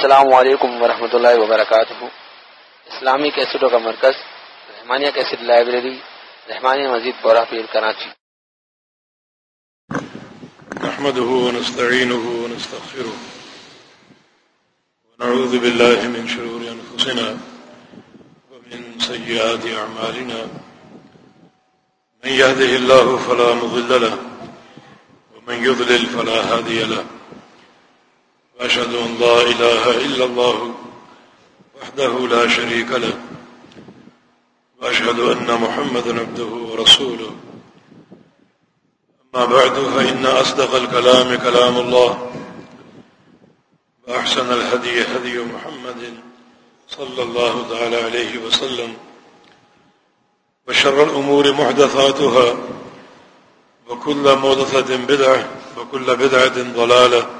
السلام علیکم ورحمۃ اللہ وبرکاتہ۔ اسلامی کیسٹوں کا مرکز، رحمانیہ کیسٹ لائبریری، رحمانیہ مزید بورا پیر کراچی۔ نحمده ونستعينه ونستغفره ونعوذ بالله من شرور أنفسنا ومن سيئات أعمالنا من يهده الله فلا مضل له، ومن يضلل فلا هادي له۔ وأشهد أن لا إله إلا الله وحده لا شريك له وأشهد أن محمد عبده ورسوله. أما بعد، فإن أصدق الكلام كلام الله وأحسن الهدي هدي محمد صلى الله تعالى عليه وسلم وشر الأمور محدثاتها وكل موضثة بدعة وكل بدعة ضلالة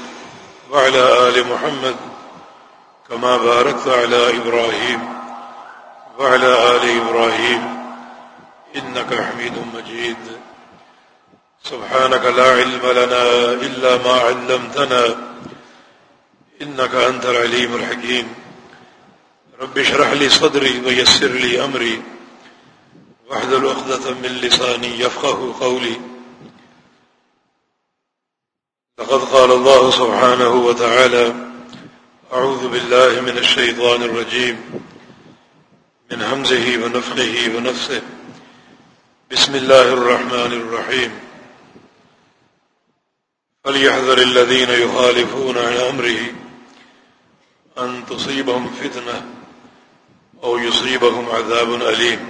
وعلى آل محمد كما باركت على إبراهيم وعلى آل إبراهيم إنك حميد مجيد. سبحانك لا علم لنا إلا ما علمتنا إنك أنت العليم الحكيم. رب شرح لي صدري ويسر لي أمري وحد الأخذة من لساني يفقه قولي. لقد قال الله سبحانه وتعالى أعوذ بالله من الشيطان الرجيم، من همزه ونفقه ونفسه بسم الله الرحمن الرحيم. فليحذر الذين يخالفون عن أمره أن تصيبهم فتنة أو يصيبهم عذاب أليم.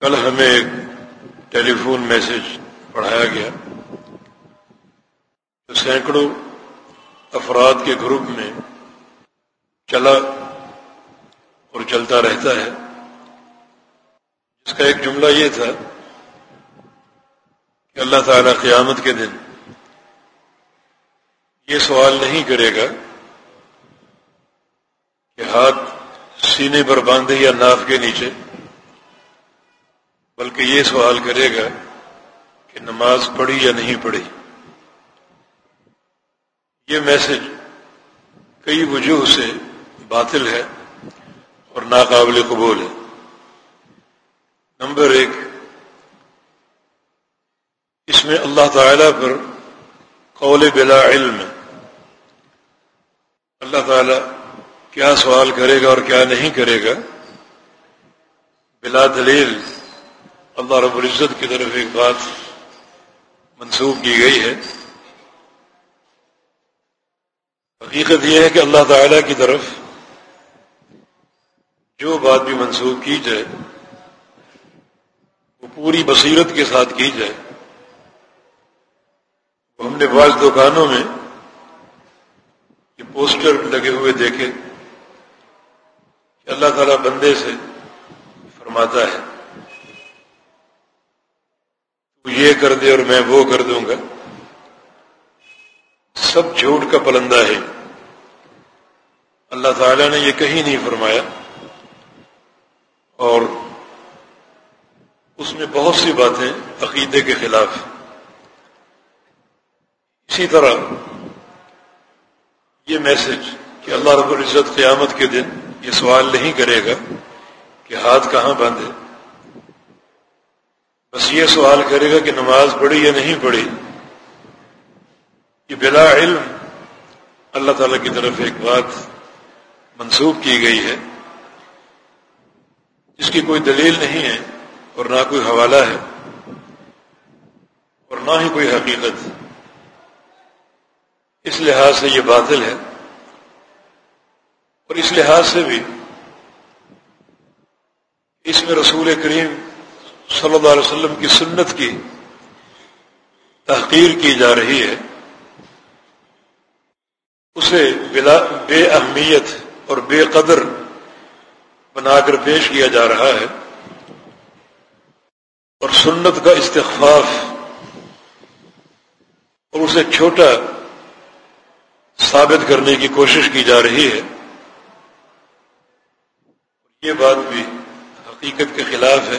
کل ہمیں ایک ٹیلی فون میسج پڑھایا گیا۔ سینکڑوں افراد کے گروپ میں چلا اور چلتا رہتا ہے۔ اس کا ایک جملہ یہ تھا کہ اللہ تعالی قیامت کے دن یہ سوال نہیں کرے گا کہ ہاتھ سینے پر باندھے یا ناف کے نیچے، بلکہ یہ سوال کرے گا کہ نماز پڑھی یا نہیں پڑھی۔ یہ میسج کئی وجوہ سے باطل ہے اور ناقابل قبول ہے۔ نمبر ایک، اس میں اللہ تعالی پر قول بلا علم۔ اللہ تعالی کیا سوال کرے گا اور کیا نہیں کرے گا؟ بلا دلیل اللہ رب العزت کی طرف ایک بات منسوخ کی گئی ہے۔ حقیقت یہ ہے کہ اللہ تعالی کی طرف جو بات بھی منسوخ کی جائے، وہ پوری بصیرت کے ساتھ کی جائے۔ ہم نے بعض دکانوں میں یہ پوسٹر لگے ہوئے دیکھے کہ اللہ تعالیٰ بندے سے فرماتا ہے، تو یہ کر دے اور میں وہ کر دوں گا۔ سب جھوٹ کا پلندہ ہے۔ اللہ تعالیٰ نے یہ کہیں نہیں فرمایا اور اس میں بہت سی باتیں عقیدے کے خلاف اسی طرح یہ میسج کہ اللہ رب العزت قیامت کے دن یہ سوال نہیں کرے گا کہ ہاتھ کہاں باندھے۔ بس یہ سوال کرے گا کہ نماز پڑھی یا نہیں پڑھی۔ یہ بلا علم اللہ تعالی کی طرف ایک بات منسوخ کی گئی ہے، جس کی کوئی دلیل نہیں ہے اور نہ کوئی حوالہ ہے اور نہ ہی کوئی حقیقت۔ اس لحاظ سے یہ باطل ہے اور اس لحاظ سے بھی اس میں رسول کریم صلی اللہ علیہ وسلم کی سنت کی تحقیر کی جا رہی ہے، اسے بلا بے اہمیت اور بے قدر بنا کر پیش کیا جا رہا ہے اور سنت کا استخفاف اور اسے چھوٹا ثابت کرنے کی کوشش کی جا رہی ہے۔ یہ بات بھی حقیقت کے خلاف ہے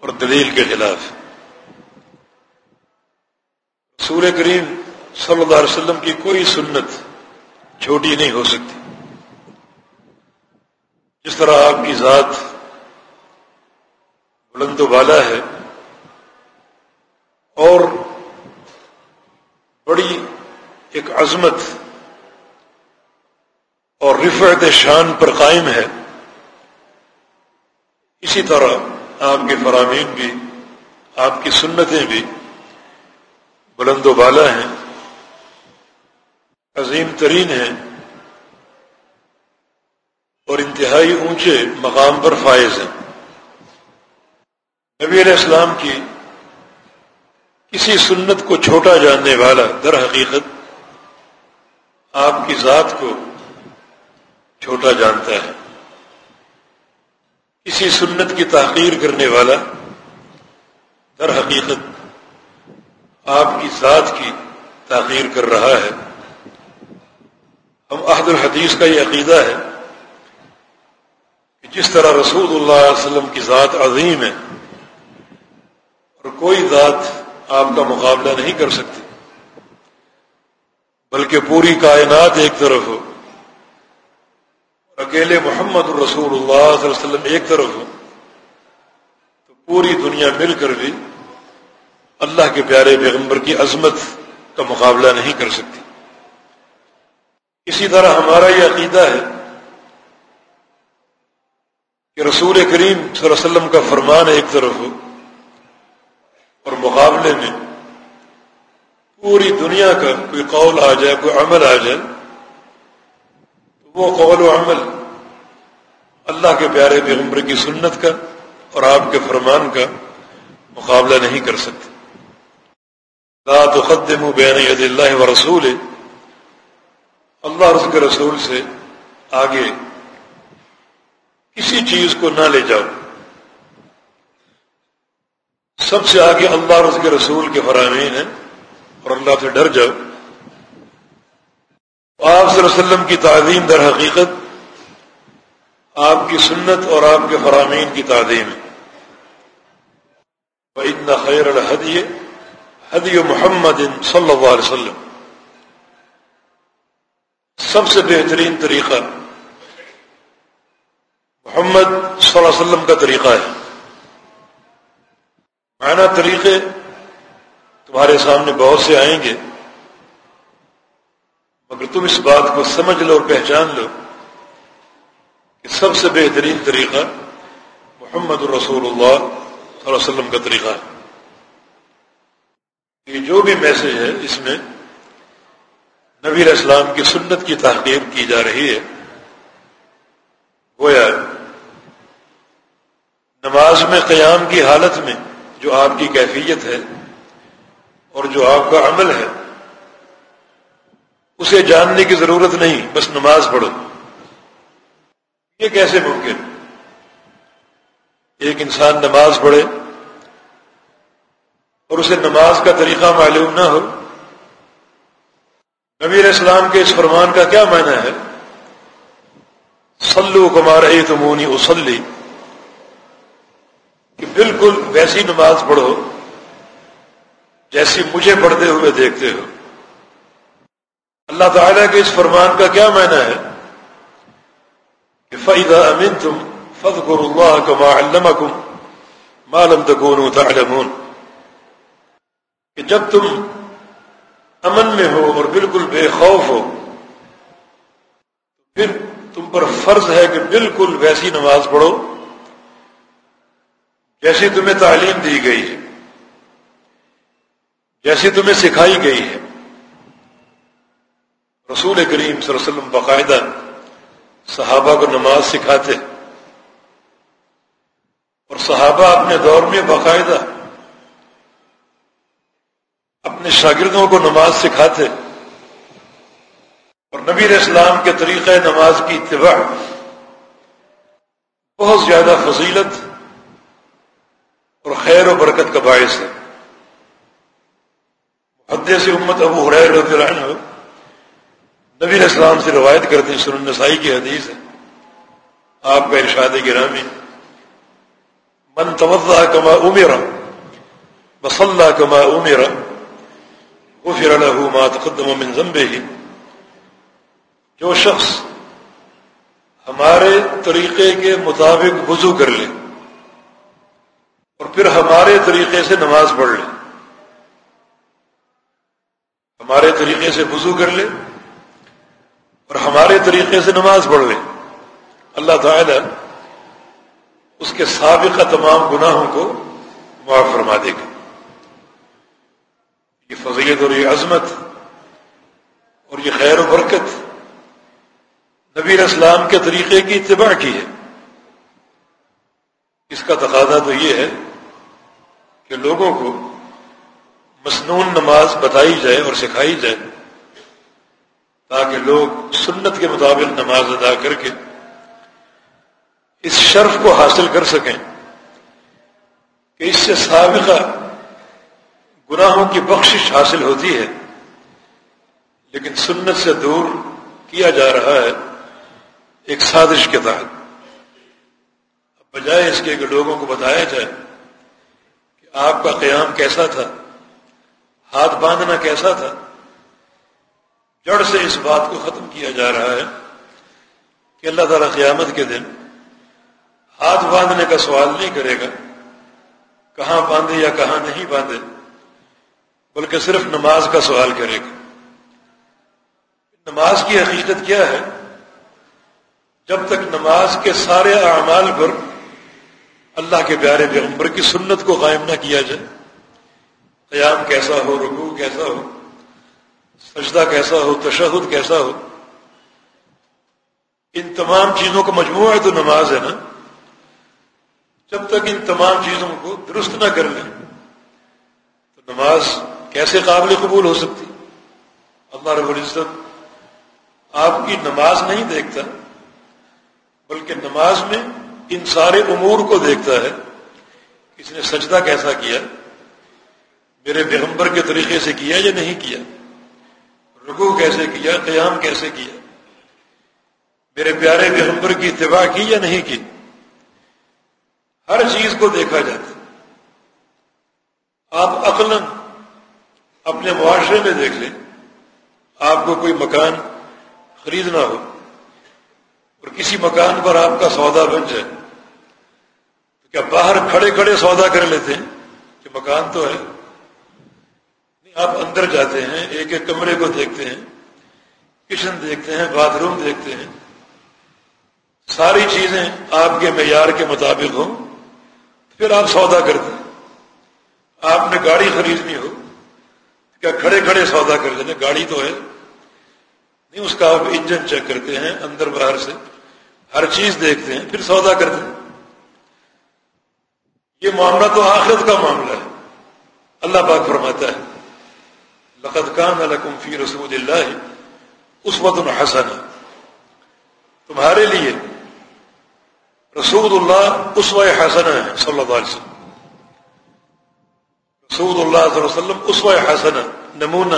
اور دلیل کے خلاف۔ سورہ کریم صلی اللہ علیہ وسلم کی کوئی سنت چھوٹی نہیں ہو سکتی۔ جس طرح آپ کی ذات بلند و بالا ہے اور بڑی ایک عظمت اور رفعت شان پر قائم ہے، اسی طرح آپ کے فرامین بھی، آپ کی سنتیں بھی بلند و بالا ہیں، عظیم ترین ہیں۔ اور انتہائی اونچے مقام پر فائز ہیں۔ نبی علیہ السلام کی کسی سنت کو چھوٹا جاننے والا در حقیقت آپ کی ذات کو چھوٹا جانتا ہے۔ کسی سنت کی تحقیر کرنے والا در حقیقت آپ کی ذات کی تحقیر کر رہا ہے۔ ہم عہد الحدیث کا یہ عقیدہ ہے جس طرح رسول اللہ علیہ وسلم کی ذات عظیم ہے، اور کوئی ذات آپ کا مقابلہ نہیں کر سکتی، بلکہ پوری کائنات ایک طرف ہو اکیلے محمد الرسول اللہ صلی اللہ علیہ وسلم ایک طرف ہو، تو پوری دنیا مل کر بھی اللہ کے پیارے پیغمبر کی عظمت کا مقابلہ نہیں کر سکتی۔ اسی طرح ہمارا یہ عقیدہ ہے کہ رسول کریم صلی اللہ علیہ وسلم کا فرمان ایک طرف ہو اور مقابلے میں پوری دنیا کا کوئی قول آ جائے، کوئی عمل آ جائے، تو وہ قول و عمل اللہ کے پیارے پیغمبر کی سنت کا اور آپ کے فرمان کا مقابلہ نہیں کر سکتے۔ لا تقدموا بین ید اللہ و رسول اللہ کے رسول سے آگے کسی چیز کو نہ لے جاؤ۔ سب سے آگے اللہ رس کے رسول کے فرامین ہیں اور اللہ سے ڈر جاؤ۔ آپ صلی اللہ علیہ وسلم کی تعظیم در حقیقت آپ کی سنت اور آپ کے فرامین کی تعظیم ہے۔ اتنا خیر الحدی حدی محمد صلی اللہ علیہ وسلم۔ سب سے بہترین طریقہ محمد صلی اللہ علیہ وسلم کا طریقہ ہے۔ معنی طریقے تمہارے سامنے بہت سے آئیں گے، مگر تم اس بات کو سمجھ لو اور پہچان لو کہ سب سے بہترین طریقہ محمد الرسول اللہ صلی اللہ علیہ وسلم کا طریقہ ہے۔ یہ جو بھی میسج ہے، اس میں نبی علیہ السلام کی سنت کی تحقیق کی جا رہی ہے۔ گویا نماز میں قیام کی حالت میں جو آپ کی کیفیت ہے اور جو آپ کا عمل ہے، اسے جاننے کی ضرورت نہیں، بس نماز پڑھو۔ یہ کیسے ممکن؟ ایک انسان نماز پڑھے اور اسے نماز کا طریقہ معلوم نہ ہو۔ نبی علیہ السلام کے اس فرمان کا کیا معنی ہے؟ سلو کمار اے تمونی اسلی کہ بالکل ویسی نماز پڑھو جیسی مجھے پڑھتے ہوئے دیکھتے ہو۔ اللہ تعالیٰ کے اس فرمان کا کیا معنی ہے؟ کہ فائدہ امین تم فض اللہ کما علمکم ما تعلمون۔ کہ جب تم امن میں ہو اور بالکل بے خوف ہو، پھر تم پر فرض ہے کہ بالکل ویسی نماز پڑھو۔ جیسی تمہیں تعلیم دی گئی ہے، جیسی تمہیں سکھائی گئی ہے۔ رسول کریم صلی اللہ علیہ وسلم باقاعدہ صحابہ کو نماز سکھاتے، اور صحابہ اپنے دور میں باقاعدہ اپنے شاگردوں کو نماز سکھاتے، اور نبی اسلام کے طریقہ نماز کی اتباع، بہت زیادہ فضیلت اور خیر و برکت کا باعث ہے۔ حدیث سے امت ابو حریر رضی اللہ عنہ نبی اسلام سے روایت کرتے ہیں، سنن نسائی کی حدیث ہے۔ آپ کا ارشاد گرامی۔ من توضع کما عمر بصلى كما امر، غفر له ما تقدم من ذنبه۔ جو شخص ہمارے طریقے کے مطابق وضو کر لے اور پھر ہمارے طریقے سے نماز پڑھ لے۔ ہمارے طریقے سے وضو کر لے اور ہمارے طریقے سے نماز پڑھ لے۔ اللہ تعالی اس کے سابقہ تمام گناہوں کو معاف فرما دے گا۔ یہ فضیت اور یہ عظمت اور یہ خیر و برکت نبی اسلام کے طریقے کی اتباع کی ہے۔ اس کا تقاضا تو یہ ہے کہ لوگوں کو مصنون نماز بتائی جائے اور سکھائی جائے تاکہ لوگ سنت کے مطابق نماز ادا کر کے اس شرف کو حاصل کر سکیں کہ اس سے سابقہ گناہوں کی بخشش حاصل ہوتی ہے، لیکن سنت سے دور کیا جا رہا ہے ایک سازش کے تحت۔ بجائے اس کے کہ لوگوں کو بتایا جائے آپ کا قیام کیسا تھا؟ ہاتھ باندھنا کیسا تھا؟ جڑ سے اس بات کو ختم کیا جا رہا ہے کہ اللہ تعالیٰ قیامت کے دن ہاتھ باندھنے کا سوال نہیں کرے گا کہاں باندھے یا کہاں نہیں باندھے، بلکہ صرف نماز کا سوال کرے گا۔ نماز کی حقیقت کیا ہے؟ جب تک نماز کے سارے اعمال پر اللہ کے پیارے پیغمبر کی سنت کو قائم نہ کیا جائے۔ قیام کیسا ہو، رکوع کیسا ہو، سجدہ کیسا ہو، تشہد کیسا ہو۔ ان تمام چیزوں کا مجموعہ ہے تو نماز ہے نا۔ جب تک ان تمام چیزوں کو درست نہ کر لیں، تو نماز کیسے قابل قبول ہو سکتی؟ اللہ رب العزت آپ کی نماز نہیں دیکھتا، بلکہ نماز میں ان سارے امور کو دیکھتا ہے، کس نے سجدہ کیسا کیا، میرے پیغمبر کے طریقے سے کیا یا نہیں کیا رکو کیسے کیا، قیام کیسے کیا، میرے پیارے پیغمبر کی اتباع کی یا نہیں کی، ہر چیز کو دیکھا جاتا آپ عقل اپنے معاشرے میں دیکھ لیں، آپ کو کوئی مکان خریدنا ہو اور کسی مکان پر آپ کا سودا بن جائے تو کیا باہر کھڑے کھڑے سودا کر لیتے ہیں کہ مکان تو ہے؟ نہیں، آپ اندر جاتے ہیں، ایک ایک کمرے کو دیکھتے ہیں کچن دیکھتے ہیں، باتھ روم دیکھتے ہیں۔ ساری چیزیں آپ کے معیار کے مطابق ہوں، پھر آپ سودا کرتے ہیں۔ آپ نے گاڑی خریدنی ہو کیا کھڑے کھڑے سودا کر لیتے گاڑی تو ہے۔ نہیں، اس کا آپ انجن چیک کرتے ہیں اندر باہر سے۔ ہر چیز دیکھتے ہیں، پھر سودا کرتے ہیں۔ یہ معاملہ تو آخرت کا معاملہ ہے۔ اللہ پاک فرماتا ہے، لقد کان لکم فی رسول اللہ اس وقت حسن تمہارے لیے رسول اللہ اس حسن ہے، صلی اللہ علیہ وسلم۔ رسول اللہ صلی اللہ علیہ وسلم اس حسن نمونہ۔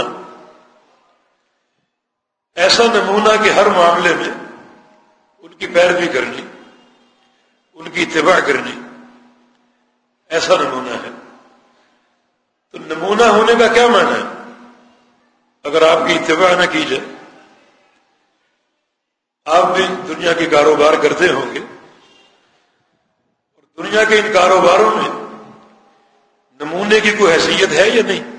ایسا نمونہ کہ ہر معاملے میں ان کی پیروی کرنی، ان کی اتباع کرنی، ایسا نمونہ ہے۔ تو نمونہ ہونے کا کیا معنی ہے؟ اگر آپ کی اتباع نہ کی جائے، آپ بھی دنیا کے کاروبار کرتے ہوں گے، اور دنیا کے ان کاروباروں میں نمونے کی کوئی حیثیت ہے یا نہیں؟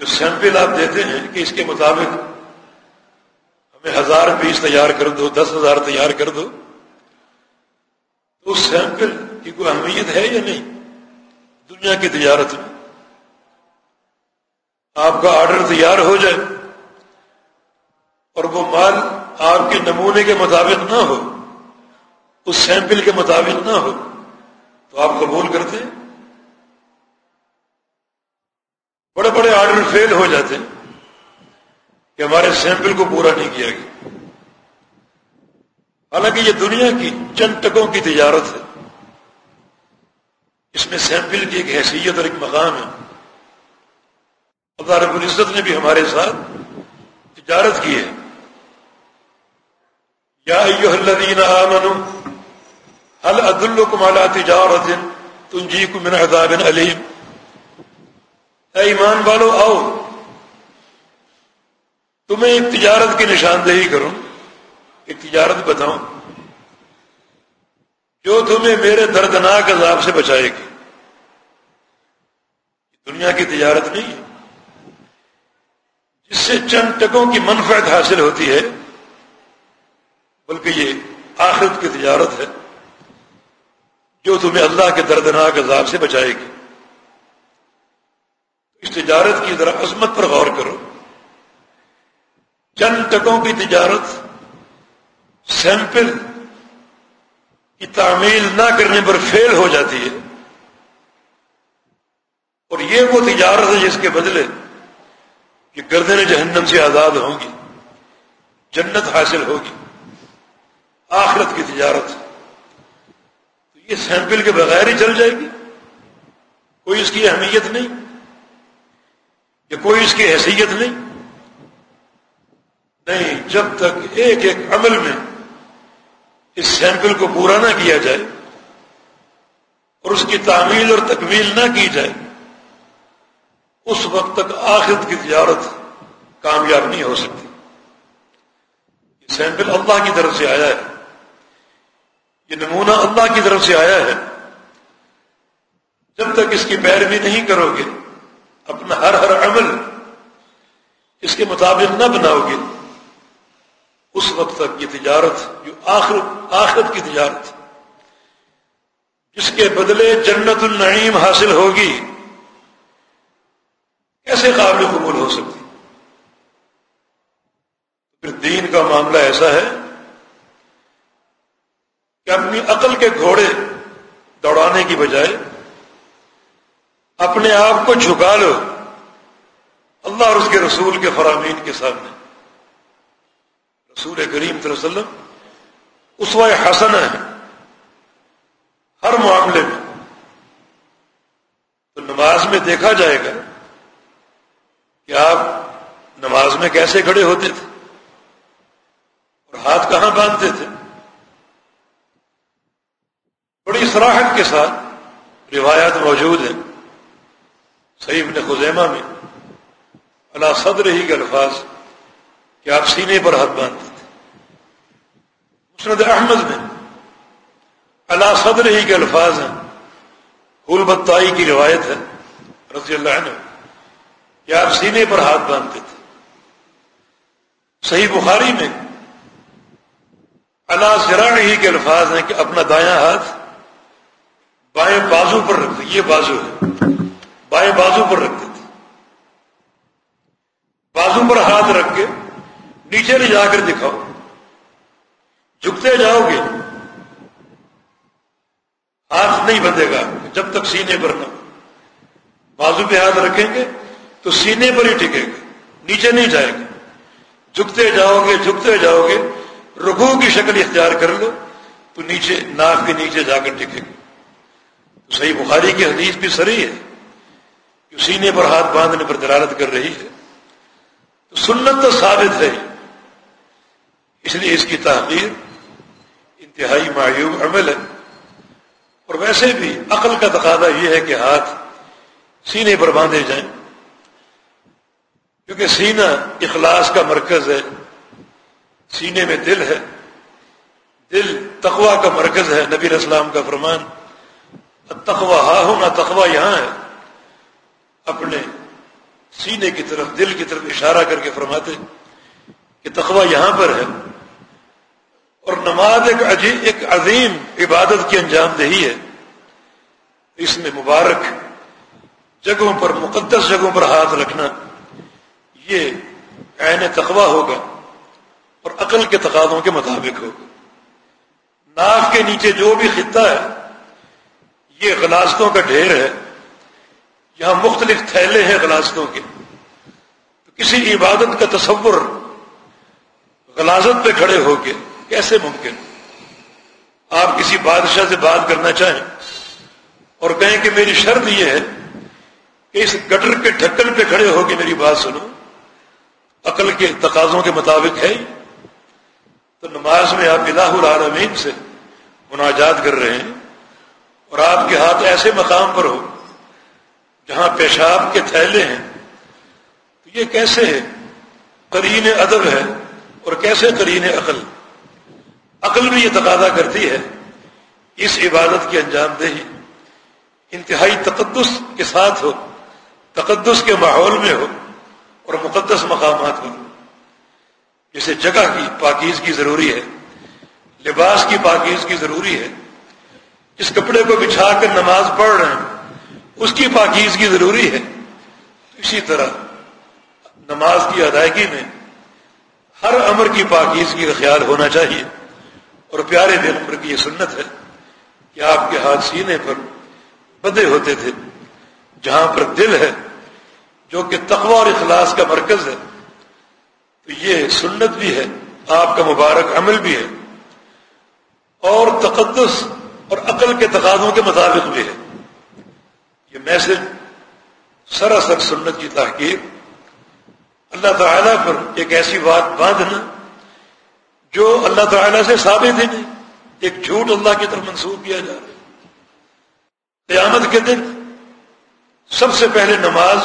جو سیمپل آپ دیتے ہیں کہ اس کے مطابق ہزار پیس تیار کر دو، دس ہزار تیار کر دو۔ تو اس سیمپل کی کوئی اہمیت ہے یا نہیں؟ دنیا کی تجارت میں۔ آپ کا آرڈر تیار ہو جائے اور وہ مال آپ کے نمونے کے مطابق نہ ہو، اس سیمپل کے مطابق نہ ہو، تو آپ قبول کرتے ہیں؟ بڑے بڑے آرڈر فیل ہو جاتے ہیں۔ کہ ہمارے سیمپل کو پورا نہیں کیا گیا۔ حالانکہ یہ دنیا کی چند ٹکوں کی تجارت ہے۔ اس میں سیمپل کی ایک حیثیت اور ایک مقام ہے۔ اللہ رب العزت نے بھی ہمارے ساتھ تجارت کی ہے۔ یا ایوہ الذین آمنوا حل ادلکم علی تجارت تنجیکم من عذاب علیم؟ اے ایمان والو، آؤ۔ تمہیں ایک تجارت کی نشاندہی کروں، ایک تجارت بتاؤں، جو تمہیں میرے دردناک عذاب سے بچائے گی۔ دنیا کی تجارت نہیں ہے۔ جس سے چند ٹکوں کی منفعت حاصل ہوتی ہے، بلکہ یہ آخرت کی تجارت ہے، جو تمہیں اللہ کے دردناک عذاب سے بچائے گی۔ اس تجارت کی ذرا عظمت پر غور کرو۔ چند ٹکوں کی تجارت، سیمپل کی تعمیل نہ کرنے پر فیل ہو جاتی ہے۔ اور یہ وہ تجارت ہے جس کے بدلے کہ گردن جہنم سے آزاد ہوں گی جنت حاصل ہوگی، آخرت کی تجارت۔ تو یہ سیمپل کے بغیر ہی چل جائے گی؟ کوئی اس کی اہمیت نہیں، یا کوئی اس کی حیثیت نہیں؟ نہیں، جب تک ایک ایک عمل میں اس سیمپل کو پورا نہ کیا جائے اور اس کی تعمیل اور تکمیل نہ کی جائے، اس وقت تک آخرت کی تجارت کامیاب نہیں ہو سکتی۔ یہ سیمپل اللہ کی طرف سے آیا ہے۔ یہ نمونہ اللہ کی طرف سے آیا ہے۔ جب تک اس کی پیروی نہیں کرو گے، اپنا ہر ہر عمل اس کے مطابق نہ بناؤ گے۔ اس وقت تک یہ تجارت، جو آخر، آخرت کی تجارت جس کے بدلے جنت النعیم حاصل ہوگی، کیسے قابل قبول ہو سکتی؟ پھر دین کا معاملہ ایسا ہے کہ اپنی عقل کے گھوڑے دوڑانے کی بجائے اپنے آپ کو جھکا لو، اللہ اور اس کے رسول کے فرامین کے سامنے۔ رسول کریم صلی اللہ علیہ وسلم اس حسن ہے، ہر معاملے میں۔ تو نماز میں دیکھا جائے گا کہ آپ نماز میں کیسے کھڑے ہوتے تھے، اور ہاتھ کہاں باندھتے تھے۔ بڑی سراہٹ کے ساتھ روایات موجود ہیں۔ صحیح نے خزیمہ میں اللہ صدر ہی کے الفاظ کہ آپ سینے پر ہاتھ باندھتے مسند احمد میں۔ اللہ صدر ہی کے الفاظ ہیں۔ پھول بتائی کی روایت ہے، رضی اللہ عنہ۔ کہ آپ سینے پر ہاتھ باندھتے تھے۔ صحیح بخاری میں اللہ زراڑ ہی کے الفاظ ہیں کہ اپنا دایاں ہاتھ بائیں بازو پر رکھتے یہ بازو ہے۔ بائیں بازو پر رکھتے تھے۔ بازو پر ہاتھ رکھ کے نیچے لے جا کر دکھاؤ۔ جھکتے جاؤ گے۔ ہاتھ نہیں بندے گا۔ جب تک سینے پر نہ بازو پہ ہاتھ رکھیں گے تو سینے پر ہی ٹکے گا نیچے نہیں جائے گا جھکتے جاؤ گے، جھکتے جاؤ گے۔ رگو کی شکل اختیار کر لو تو نیچے، ناک کے نیچے جا کر ٹکے گا تو صحیح بخاری کی حدیث بھی سری ہے۔ کہ سینے پر ہاتھ باندھنے پر دلالت کر رہی ہے۔ تو سنت تو ثابت ہے۔ اس لیے اس کی تحقیر انتہائی معیوب عمل ہے۔ اور ویسے بھی عقل کا تقاضا یہ ہے کہ ہاتھ سینے پر باندھے جائیں۔ کیونکہ سینہ اخلاص کا مرکز ہے، سینے میں دل ہے۔ دل تقوا کا مرکز ہے، نبی اسلام کا فرمان۔ تخوا ہا ہونا تخوا یہاں ہے۔ اپنے سینے کی طرف، دل کی طرف اشارہ کر کے فرماتے کہ تخوا یہاں پر ہے۔ اور نماز ایک عجیب ایک عظیم عبادت کی انجام دہی ہے۔ اس میں مبارک جگہوں پر، مقدس جگہوں پر ہاتھ رکھنا، یہ عین تقوا ہوگا اور عقل کے تقاضوں کے مطابق ہوگا۔ ناف کے نیچے جو بھی خطہ ہے، یہ غلاستوں کا ڈھیر ہے۔ یہاں مختلف تھیلے ہیں غلاستوں کے۔ تو کسی عبادت کا تصور غلازت پہ کھڑے ہو کے کیسے ممکن؟ آپ کسی بادشاہ سے بات کرنا چاہیں اور کہیں کہ میری شرط یہ ہے کہ اس گٹر کے ڈھکن پہ کھڑے ہو کے میری بات سنو۔ عقل کے تقاضوں کے مطابق ہے۔ تو نماز میں آپ الہ العالمین سے مناجات کر رہے ہیں اور آپ کے ہاتھ ایسے مقام پر ہو جہاں پیشاب کے تھیلے ہیں۔ تو یہ کیسے ہے؟ کرین ادب ہے اور کیسے کرین عقل؟ عقل بھی یہ تقاضا کرتی ہے اس عبادت کی انجام دہی انتہائی تقدس کے ساتھ ہو، تقدس کے ماحول میں ہو اور مقدس مقامات پر جسے جگہ کی پاکیز کی ضروری ہے، لباس کی پاکیز کی ضروری ہے۔ جس کپڑے کو بچھا کر نماز پڑھ رہے ہیں، اس کی پاکیز کی ضروری ہے۔ اسی طرح نماز کی ادائیگی میں ہر امر کی پاکیزگی کا خیال ہونا چاہیے۔ اور پیارے دل کی یہ سنت ہے کہ آپ کے ہاتھ سینے پر بدے ہوتے تھے، جہاں پر دل ہے جو کہ تقوی اور اخلاص کا مرکز ہے۔ تو یہ سنت بھی ہے، آپ کا مبارک عمل بھی ہے۔ اور تقدس اور عقل کے تقاضوں کے مطابق بھی ہے۔ یہ میسج سراسر سنت کی تحقیق۔ اللہ تعالیٰ پر ایک ایسی بات باندھنا جو اللہ تعالیٰ سے ثابت ہی نہیں ایک جھوٹ اللہ کی طرف منسوخ کیا جا رہا ہے۔ قیامت کے دن سب سے پہلے نماز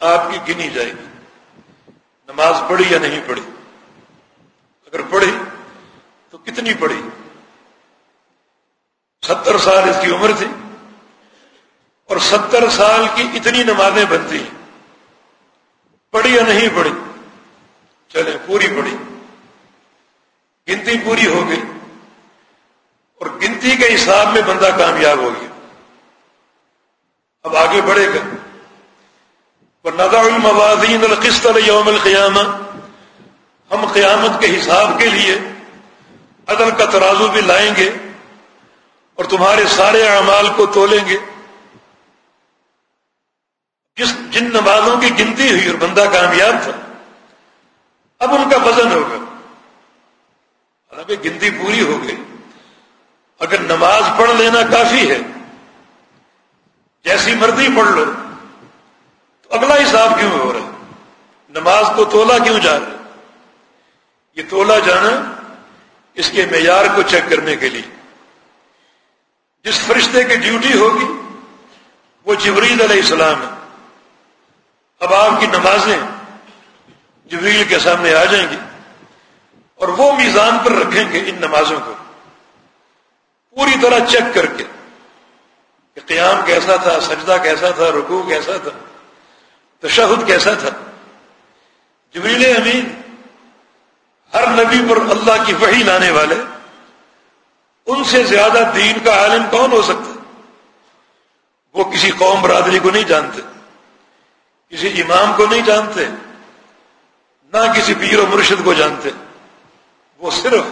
آپ کی گنی جائے گی۔ نماز پڑھی یا نہیں پڑھی؟ اگر پڑھی تو کتنی پڑھی؟ ستر سال اس کی عمر تھی اور ستر سال کی اتنی نمازیں بنتی ہیں۔ پڑھی یا نہیں پڑھی؟ چلے پوری پڑھی۔ گنتی پوری ہو گئی اور گنتی کے حساب میں بندہ کامیاب ہو گیا۔ اب آگے بڑھے گا۔ ندا الموازین القسط یوم القیامہ ہم قیامت کے حساب کے لیے عدل کا ترازو بھی لائیں گے اور تمہارے سارے اعمال کو تولیں گے۔ جس جن نمازوں کی گنتی ہوئی اور بندہ کامیاب تھا، اب ان کا وزن ہوگا۔ حالانکہ گنتی پوری ہو گئی۔ اگر نماز پڑھ لینا کافی ہے، جیسی مرضی پڑھ لو، تو اگلا حساب کیوں ہو رہا ہے؟ نماز کو تولا کیوں جا رہا ہے؟ یہ تولا جانا اس کے معیار کو چیک کرنے کے لیے۔ جس فرشتے کی ڈیوٹی ہوگی، وہ جبریل علیہ السلام ہے۔ اب آپ کی نمازیں جبریل کے سامنے آ جائیں گی۔ اور وہ میزان پر رکھیں گے ان نمازوں کو۔ پوری طرح چیک کر کے کہ قیام کیسا تھا، سجدہ کیسا تھا، رکوع کیسا تھا، تشہد کیسا تھا۔ جبریل امین ہر نبی پر اللہ کی وحی لانے والے، ان سے زیادہ دین کا عالم کون ہو سکتا؟ وہ کسی قوم برادری کو نہیں جانتے، کسی امام کو نہیں جانتے، نہ کسی پیر و مرشد کو جانتے۔ وہ صرف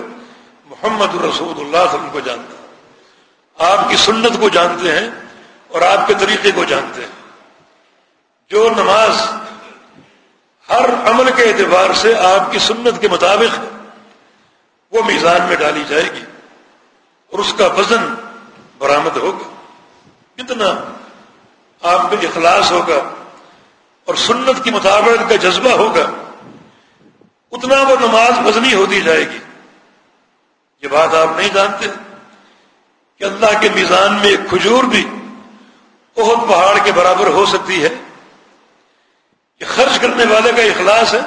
محمد رسول اللہ صلی اللہ علیہ وسلم کو جانتا آپ کی سنت کو جانتے ہیں اور آپ کے طریقے کو جانتے ہیں۔ جو نماز ہر عمل کے اعتبار سے آپ کی سنت کے مطابق وہ میزان میں ڈالی جائے گی اور اس کا وزن برآمد ہوگا۔ کتنا آپ میں اخلاص ہوگا اور سنت کی مطابقت کا جذبہ ہوگا۔ اتنا وہ نماز وزنی ہوتی جائے گی۔ یہ بات آپ نہیں جانتے کہ اللہ کے میزان میں ایک کھجور بھی بہت پہاڑ کے برابر ہو سکتی ہے۔ یہ خرچ کرنے والے کا اخلاص ہے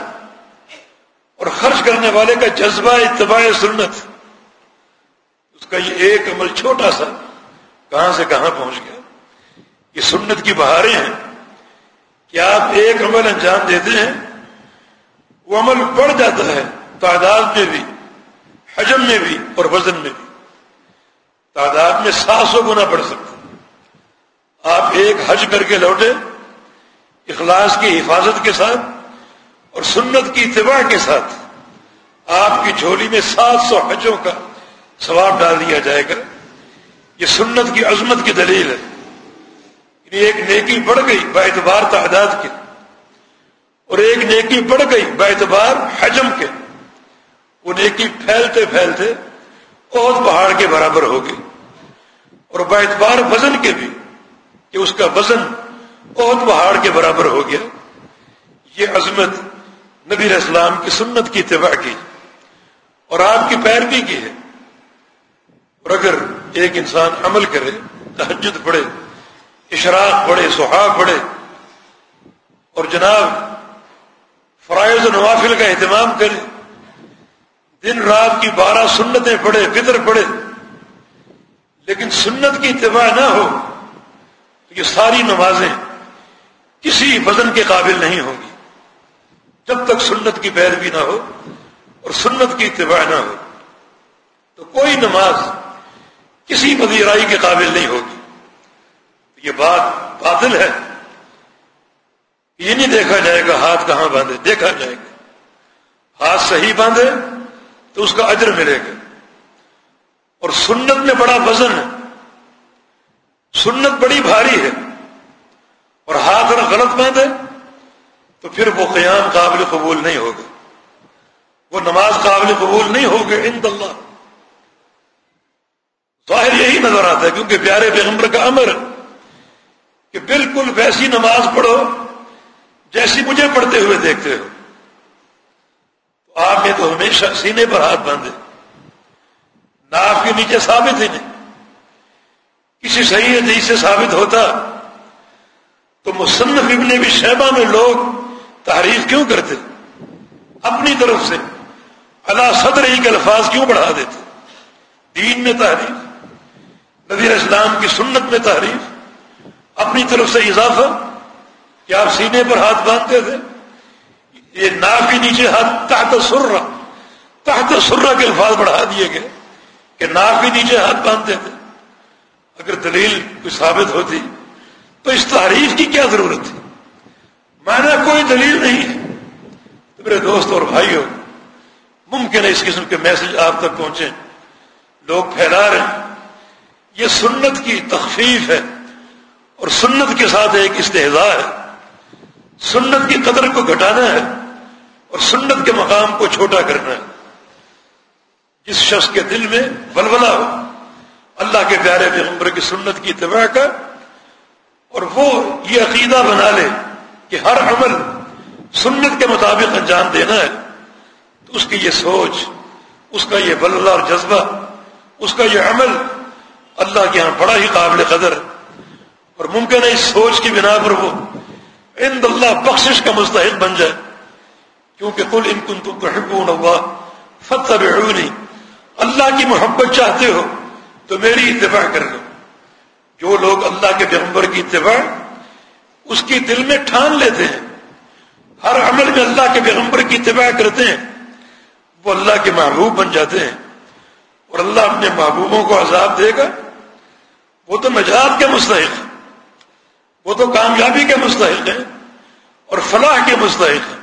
اور خرچ کرنے والے کا جذبہ اتباع سنت۔ اس کا یہ ایک عمل چھوٹا سا کہاں سے کہاں پہنچ گیا۔ یہ سنت کی بہاریں ہیں۔ کہ آپ ایک عمل انجام دیتے ہیں؟ وہ عمل بڑھ جاتا ہے تعداد میں بھی، حجم میں بھی اور وزن میں بھی۔ تعداد میں سات سو گنا بڑھ سکتا آپ ایک حج کر کے لوٹے اخلاص کی حفاظت کے ساتھ اور سنت کی اتباع کے ساتھ آپ کی جھولی میں سات سو حجوں کا ثواب ڈال دیا جائے گا۔ یہ سنت کی عظمت کی دلیل ہے۔ یعنی ایک نیکی بڑھ گئی با اعتبار تعداد کے اور ایک نیکی بڑھ گئی اعتبار حجم کے۔ وہ نیکی پھیلتے پھیلتے بہت پہاڑ کے برابر ہو گئی۔ اور اعتبار وزن کے بھی کہ اس کا وزن بہت پہاڑ کے برابر ہو گیا۔ یہ عظمت نبی اسلام کی سنت کی اتباع کی۔ اور آپ کی پیروی کی ہے۔ اور اگر ایک انسان عمل کرے تحجد پڑے اشراق پڑے سہاگ پڑے اور جناب فرائض و نوافل کا اہتمام کرے، دن رات کی بارہ سنتیں پڑھے، فطر پڑھے، لیکن سنت کی اتباع نہ ہو تو یہ ساری نمازیں کسی وزن کے قابل نہیں ہوں گی۔ جب تک سنت کی پیروی نہ ہو اور سنت کی اتباع نہ ہو تو کوئی نماز کسی پذیرائی کے قابل نہیں ہوگی۔ یہ بات باطل ہے۔ یہ نہیں دیکھا جائے گا ہاتھ کہاں باندھے، دیکھا جائے گا۔ ہاتھ صحیح باندھے تو اس کا اجر ملے گا۔ اور سنت میں بڑا وزن ہے۔ سنت بڑی بھاری ہے۔ اور ہاتھ اگر غلط باندھے تو پھر وہ قیام قابل قبول نہیں ہوگا۔ وہ نماز قابل قبول نہیں ہوگا ان اللہ۔ ظاہر یہی نظر آتا ہے، کیونکہ پیارے پیغمبر کا امر کہ بالکل ویسی نماز پڑھو جیسی مجھے پڑھتے ہوئے دیکھتے ہو۔ تو آپ نے تو ہمیشہ سینے پر ہاتھ باندھے۔ ناف کے نیچے ثابت ہی نہیں۔ کسی صحیح حدیث سے ثابت ہوتا تو مصنف ابن بھی شہبہ میں لوگ تعریف کیوں کرتے؟ اپنی طرف سے اللہ صدر ہی کے الفاظ کیوں بڑھا دیتے؟ دین میں تعریف نبی اسلام کی سنت میں تعریف اپنی طرف سے اضافہ کہ آپ سینے پر ہاتھ باندھتے تھے؟ یہ ناف کے نیچے ہاتھ تحت سرا تحت سرا کے الفاظ بڑھا دیے گئے کہ ناف کے نیچے ہاتھ باندھتے تھے۔ اگر دلیل کوئی ثابت ہوتی تو اس تعریف کی کیا ضرورت تھی؟ مانا کوئی دلیل نہیں ہے۔ تو میرے دوست اور بھائیوں، ممکن ہے اس قسم کے میسج آپ تک پہنچے لوگ پھیلا رہے ہیں۔ یہ سنت کی تخفیف ہے اور سنت کے ساتھ ایک استحضاء ہے۔ سنت کی قدر کو گھٹانا ہے اور سنت کے مقام کو چھوٹا کرنا ہے۔ جس شخص کے دل میں ولولہ ہو، اللہ کے پیارے پیغمبر کی سنت کی اتباع کا اور وہ یہ عقیدہ بنا لے کہ ہر عمل سنت کے مطابق انجام دینا ہے، تو اس کی یہ سوچ، اس کا یہ ولولہ اور جذبہ، اس کا یہ عمل اللہ کے ہاں بڑا ہی قابل قدر اور ممکن ہے اس سوچ کی بنا پر وہ ان اللہ بخشش کا مستحق بن جائے۔ کیونکہ کل ان کن تم تحبون اللہ فتح اللہ کی محبت چاہتے ہو تو میری اتباع کر لو۔ جو لوگ اللہ کے پیغمبر کی اتباع اس کی دل میں ٹھان لیتے ہیں، ہر عمل میں اللہ کے پیغمبر کی اتباع کرتے ہیں، وہ اللہ کے محبوب بن جاتے ہیں۔ اور اللہ اپنے محبوبوں کو عذاب دے گا، وہ تو نجات کے مستحق۔ وہ تو کامیابی کے مستحق ہیں اور فلاح کے مستحق ہیں۔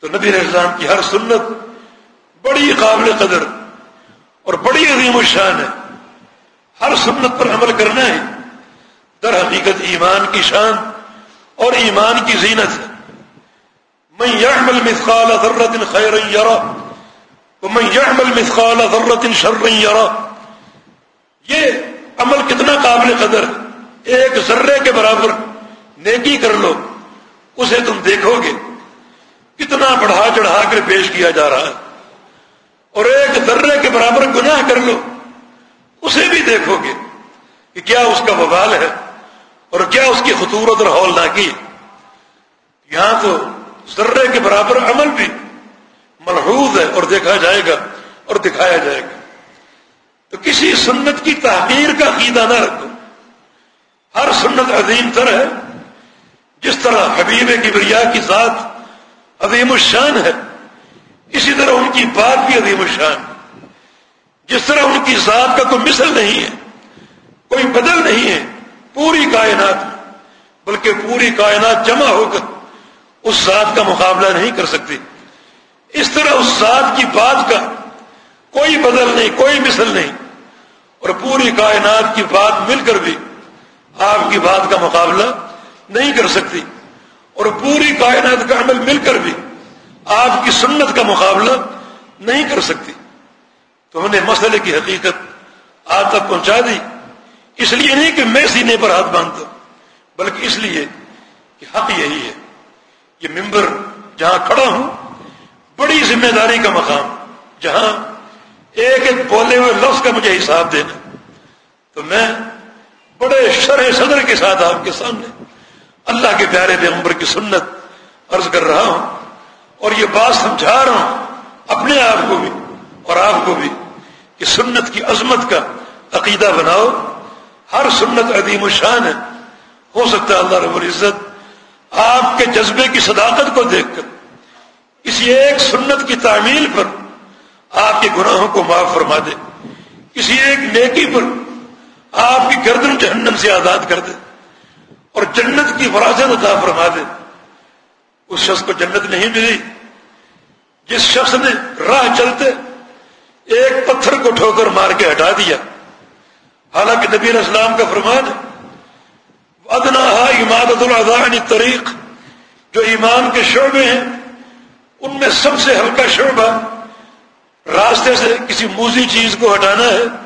تو نبی اسلام کی ہر سنت بڑی قابل قدر اور بڑی عظیم الشان ہے۔ ہر سنت پر عمل کرنا ہے۔ در حقیقت ایمان کی شان اور ایمان کی زینت ہے۔ میں یحمل مثقال ذرت خیر یرا میں یحمل مثقال ذرت شر یرا یہ عمل کتنا قابل قدر ہے؟ ایک ذرے کے برابر نیکی کر لو، اسے تم دیکھو گے۔ کتنا بڑھا چڑھا کر پیش کیا جا رہا ہے۔ اور ایک ذرے کے برابر گناہ کر لو، اسے بھی دیکھو گے کہ کیا اس کا ببال ہے اور کیا اس کی خطورت اور ہول نہ کی یہاں تو ذرے کے برابر عمل بھی ملحوظ ہے اور دیکھا جائے گا اور دکھایا جائے گا۔ تو کسی سنت کی تحقیر کا عقیدہ نہ رکھو۔ ہر سنت عظیم تر ہے۔ جس طرح حبیب کبریا کی ذات عظیم الشان ہے، اسی طرح ان کی بات بھی عظیم الشان۔ ہے جس طرح ان کی ذات کا کوئی مثل نہیں ہے، کوئی بدل نہیں ہے، پوری کائنات، بلکہ پوری کائنات جمع ہو کر اس ذات کا مقابلہ نہیں کر سکتی۔ اس طرح اس ذات کی بات کا کوئی بدل نہیں، کوئی مثل نہیں، اور پوری کائنات کی بات مل کر بھی آپ کی بات کا مقابلہ نہیں کر سکتی اور پوری کائنات کا عمل مل کر بھی آپ کی سنت کا مقابلہ نہیں کر سکتی۔ تو ہم نے مسئلے کی حقیقت آج تک پہنچا دی۔ اس لیے نہیں کہ میں سینے پر ہاتھ باندھتا ہوں، بلکہ اس لیے کہ حق یہی ہے یہ ممبر جہاں کھڑا ہوں، بڑی ذمہ داری کا مقام، جہاں ایک ایک بولے ہوئے لفظ کا مجھے حساب دینا۔ تو میں بڑے شرح صدر کے ساتھ آپ کے سامنے اللہ کے پیارے پیغمبر کی سنت عرض کر رہا ہوں اور یہ بات سمجھا رہا ہوں اپنے آپ کو بھی اور آپ کو بھی کہ سنت کی عظمت کا عقیدہ بناؤ۔ ہر سنت عدیم و شان ہے۔ ہو سکتا ہے اللہ رب العزت آپ کے جذبے کی صداقت کو دیکھ کر کسی ایک سنت کی تعمیل پر آپ کے گناہوں کو معاف فرما دے۔ کسی ایک نیکی پر آپ کی گردن جہنم سے آزاد کر دے اور جنت کی فراست عطا فرما دے۔ اس شخص کو جنت نہیں ملی۔ جس شخص نے راہ چلتے ایک پتھر کو ٹھوکر مار کے ہٹا دیا۔ حالانکہ نبی اسلام کا فرمان ادنا عمادت الدانی طریق جو ایمان کے شعبے ہیں، ان میں سب سے ہلکا شعبہ راستے سے کسی موزی چیز کو ہٹانا ہے۔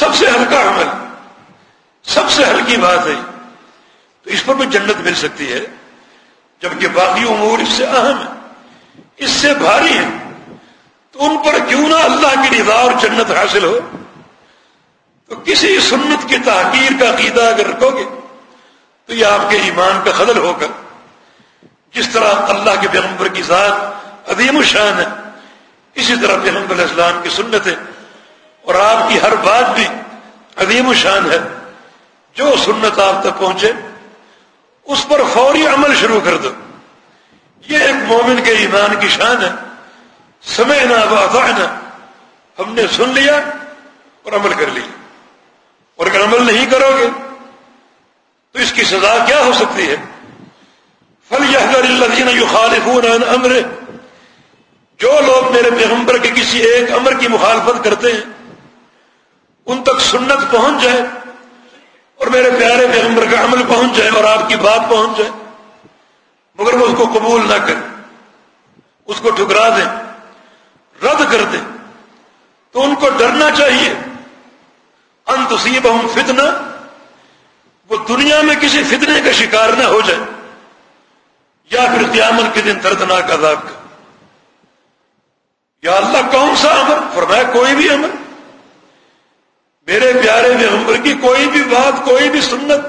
سب سے ہلکا عمل، سب سے ہلکی بات ہے۔ تو اس پر بھی جنت مل سکتی ہے، جبکہ باقی امور اس سے اہم ہے اس سے بھاری ہے تو ان پر کیوں نہ اللہ کی رضا اور جنت حاصل ہو۔ تو کسی سنت کی تحقیر کا عقیدہ اگر رکھو گے، تو یہ آپ کے ایمان کا خدل ہوگا۔ جس طرح اللہ کے پیغمبر کی ذات عظیم الشان ہے، اسی طرح پیغمبر علیہ السلام کی سنت ہے۔ اور آپ کی ہر بات بھی عظیم الشان ہے۔ جو سنت آپ تک پہنچے، اس پر فوری عمل شروع کر دو۔ یہ ایک مومن کے ایمان کی شان ہے۔ سمے نہ ہم نے سن لیا اور عمل کر لیا اور اگر عمل نہیں کرو گے، تو اس کی سزا کیا ہو سکتی ہے؟ فل یہ امر جو لوگ میرے پیغمبر کے کسی ایک امر کی مخالفت کرتے ہیں ان تک سنت پہنچ جائے اور میرے پیارے پیغمبر کا عمل پہنچ جائے اور آپ کی بات پہنچ جائے، مگر وہ اس کو قبول نہ کریں، اس کو ٹھکرا دیں، رد کر دیں۔ تو ان کو ڈرنا چاہیے۔ انتصیب ہم فتنہ، وہ دنیا میں کسی فتنے کا شکار نہ ہو جائے، یا پھر قیامت کے دن دردناک عذاب کا۔ یا اللہ کون سا امر فرمایا کوئی بھی امر میرے پیارے میں کی کوئی بھی بات، کوئی بھی سنت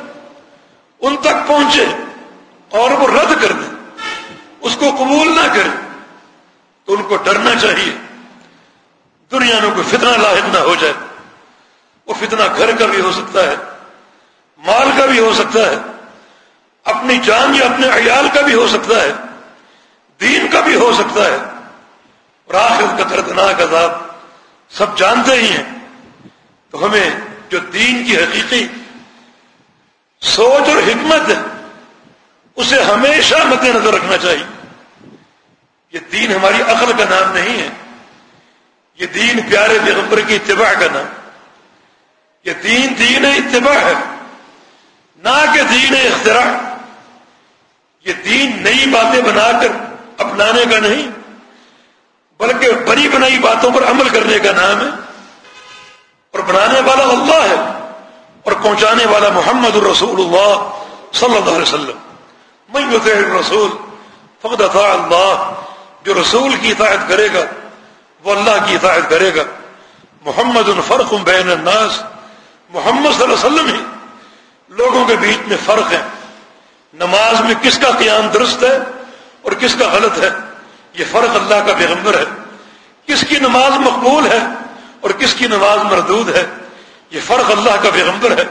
ان تک پہنچے اور وہ رد کر دیں اس کو قبول نہ کرے، تو ان کو ڈرنا چاہیے۔ دنیا میں کوئی فتنہ لاحق نہ ہو جائے، وہ فتنہ گھر کا بھی ہو سکتا ہے، مال کا بھی ہو سکتا ہے، اپنی جان یا اپنے عیال کا بھی ہو سکتا ہے، دین کا بھی ہو سکتا ہے۔ اور آخر کا دردناک عذاب سب جانتے ہی ہیں۔ تو ہمیں جو دین کی حقیقی سوچ اور حکمت ہے، اسے ہمیشہ مد نظر رکھنا چاہیے۔ یہ دین ہماری عقل کا نام نہیں ہے۔ یہ دین پیارے پیغمبر کی اتباع کا نام۔ یہ دین دین اتباع ہے، نہ کہ دین اختراع۔ یہ دین نئی باتیں بنا کر اپنانے کا نہیں، بلکہ بڑی بنائی باتوں پر عمل کرنے کا نام ہے۔ اور بنانے والا اللہ ہے اور پہنچانے والا محمد الرسول اللہ صلی اللہ علیہ وسلم۔ میں رسول فقد اطاع اللہ۔ جو رسول کی اطاعت کرے گا، وہ اللہ کی اطاعت کرے گا۔ محمد الفرق بین الناس۔ محمد صلی اللہ علیہ وسلم ہی۔ لوگوں کے بیچ میں فرق ہے۔ نماز میں کس کا قیام درست ہے اور کس کا غلط ہے؟ یہ فرق اللہ کا پیغمبر ہے۔ کس کی نماز مقبول ہے؟ اور کس کی نماز مردود ہے؟ یہ فرق اللہ کا پیغمبر ہے۔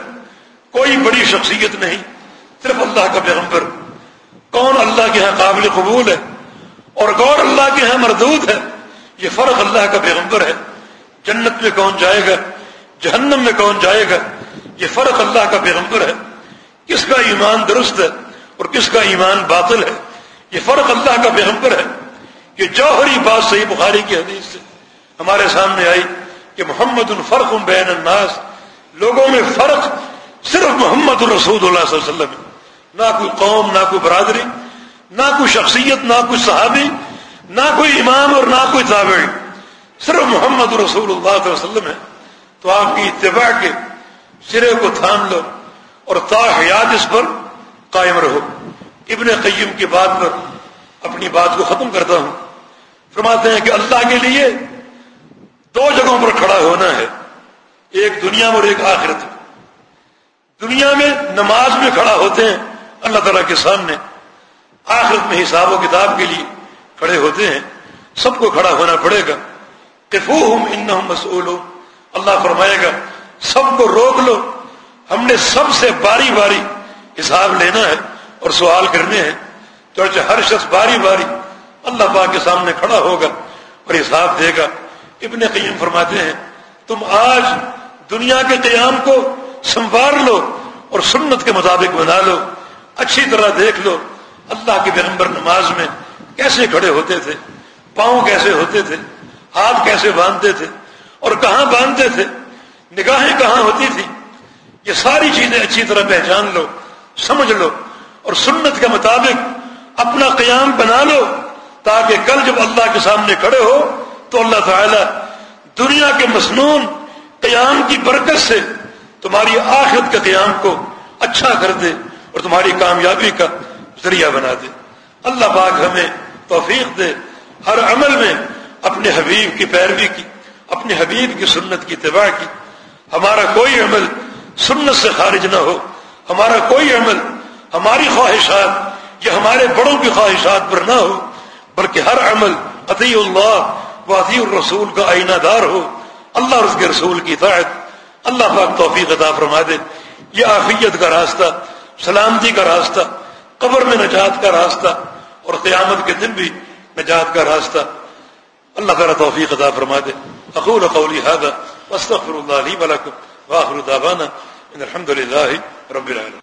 کوئی بڑی شخصیت نہیں، صرف اللہ کا پیغمبر۔ کون اللہ کے ہاں قابل قبول ہے؟ اور غور اللہ کے ہاں مردود ہے۔ یہ فرق اللہ کا پیغمبر ہے۔ جنت میں کون جائے گا؟ جہنم میں کون جائے گا؟ یہ فرق اللہ کا پیغمبر ہے۔ کس کا ایمان درست ہے اور کس کا ایمان باطل ہے؟ یہ فرق اللہ کا پیغمبر ہے۔ یہ جوہری بات صحیح بخاری کی حدیث سے ہمارے سامنے آئی۔ کہ محمد الفرق بین الناس، لوگوں میں فرق صرف محمد الرسود اللہ صلی اللہ علیہ وسلم نہ کوئی قوم، نہ کوئی برادری، نہ کوئی شخصیت، نہ کوئی صحابی، نہ کوئی امام اور نہ کوئی تابعی۔ صرف محمد رسول اللہ علیہ وسلم ہے۔ تو آپ کی اتباع کے سرے کو تھام لو اور تا حیات اس پر قائم رہو۔ ابن قیم کی بات پر اپنی بات کو ختم کرتا ہوں۔ فرماتے ہیں کہ اللہ کے لیے دو جگہوں پر کھڑا ہونا ہے، ایک دنیا میں اور ایک آخرت میں۔ دنیا میں نماز میں کھڑا ہوتے ہیں، اللہ تعالیٰ کے سامنے آخرت میں حساب و کتاب کے لیے کھڑے ہوتے ہیں، سب کو کھڑا ہونا پڑے گا۔ کفو ہوں مسول اللہ فرمائے گا، سب کو روک لو۔ ہم نے سب سے باری باری حساب لینا ہے اور سوال کرنے ہیں۔ تو ہر شخص باری باری اللہ پاک کے سامنے کھڑا ہوگا اور حساب دے گا۔ ابن قیم فرماتے ہیں، تم آج دنیا کے قیام کو سنوار لو اور سنت کے مطابق بنا لو، اچھی طرح دیکھ لو، اللہ کے پیغمبر نماز میں کیسے کھڑے ہوتے تھے، پاؤں کیسے ہوتے تھے، ہاتھ کیسے باندھتے تھے اور کہاں باندھتے تھے، نگاہیں کہاں ہوتی تھی یہ ساری چیزیں اچھی طرح پہچان لو، سمجھ لو اور سنت کے مطابق اپنا قیام بنا لو تاکہ کل جب اللہ کے سامنے کھڑے ہو تو اللہ تعالی دنیا کے مصنون قیام کی برکت سے تمہاری آخرت کے قیام کو اچھا کر دے اور تمہاری کامیابی کا ذریعہ بنا دے۔ اللہ پاک ہمیں توفیق دے ہر عمل میں اپنے حبیب کی پیروی کی، اپنے حبیب کی سنت کی اتباع کی۔ ہمارا کوئی عمل سنت سے خارج نہ ہو۔ ہمارا کوئی عمل ہماری خواہشات یا ہمارے بڑوں کی خواہشات پر نہ ہو، بلکہ ہر عمل عطی اللہ و عطی الرسول کا آئینہ دار ہو۔ اللہ اور اس کے رسول کی اطاعت۔ اللہ پاک توفیق عطا فرما دے۔ یہ آفیت کا راستہ، سلامتی کا راستہ، قبر میں نجات کا راستہ اور قیامت کے دن بھی نجات کا راستہ۔ اللہ تعالیٰ توفیق عطا فرما دے۔ اقول قولی هذا واستغفر الله لي ولكم واخر دعوانا ان الحمد لله رب العالمين۔